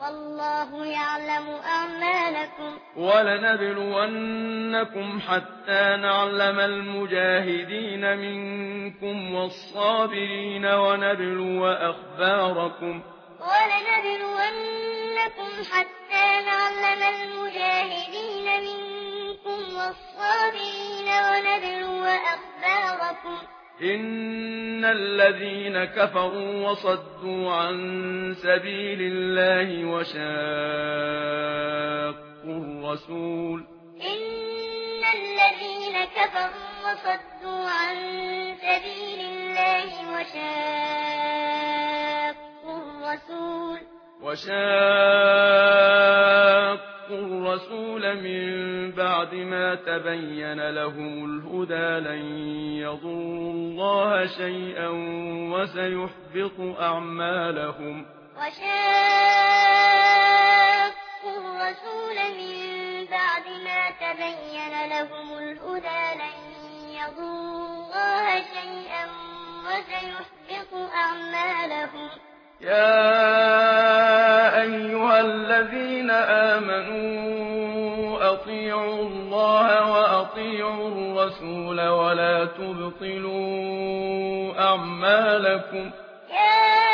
والله يعلم أعمالكم. ولنبلونكم حتى نعلم المجاهدين منكم والصابرين ونبلو أخباركم. ولنبلونكم حتى نعلم المجاهدين منكم والصابرين ونبلو أخباركم. إن الذين كفروا وصدوا عن سبيل الله وشاقوا الرسول إن الذين كفروا وصدوا عن سبيل الله وشاقوا الرسول وشاقوا الرسول من بعد ما تبين لهم الهدى لن يضروا الله شيئا وسيحبط أعمالهم. وشاقوا الرسول من بعد ما تبين لهم الهدى لن يضروا الله شيئا وسيحبط أعمالهم. يا أيها الذين آمنوا أطيعوا الله وأطيعوا الرسول ولا تبطلوا أعمالكم يا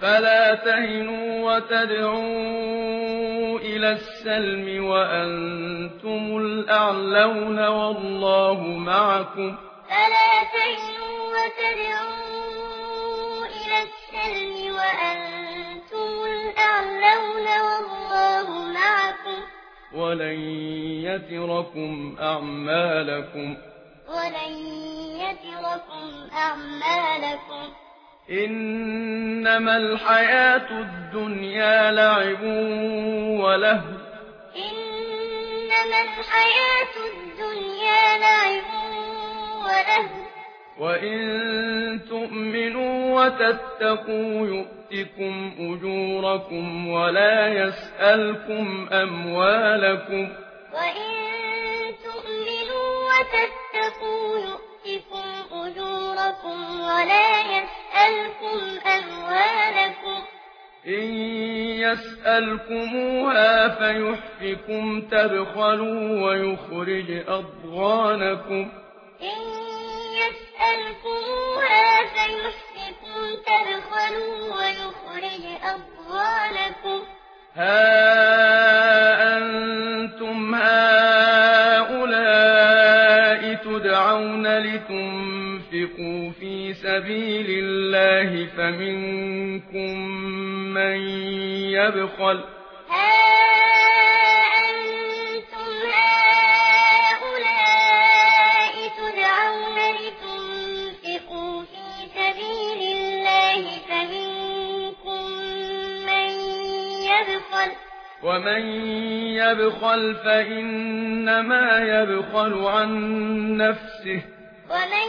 فلا تهنوا وتدعوا إلى السلم وأنتم الأعلون والله معكم. فلا تهنوا وتدعوا إلى السلم وأنتم الأعلون والله معكم. ولن يتركم أعمالكم. ولن يتركم أعمالكم. إنما الحياة الدنيا لعب وله. إنما الحياة الدنيا لعب وله. وإن تؤمنوا وتتقوا يؤتكم أجوركم ولا يسألكم أموالكم. وإن تؤمنوا وتتقوا يؤتكم أجوركم ولا يسألكم إن يسألكموها فيحفكم تبخلوا ويخرج أضغانكم إن يسألكموها فيحفكم تبخلوا ويخرج أضغانكم ها أنتم هؤلاء تدعون لتنفقوا تُنْفِقُوا فِي سَبِيلِ اللَّهِ فَمِنكُم مَّن يَبْخَلُ. ها أَنتُمْ هَٰؤُلَاءِ تُدْعَوْنَ لِتُنْفِقُوا فِي سَبِيلِ اللَّهِ فَمِنكُم مَّن يَبْخَلُ. ومن يبخل فإنما يبخل عن نفسه. ومن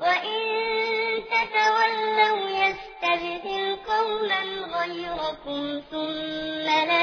وَإِن تَتَوَلَّوْا يَسْتَبْدِلْ قَوْمًا غَيْرَكُمْ ثُمَّ لَا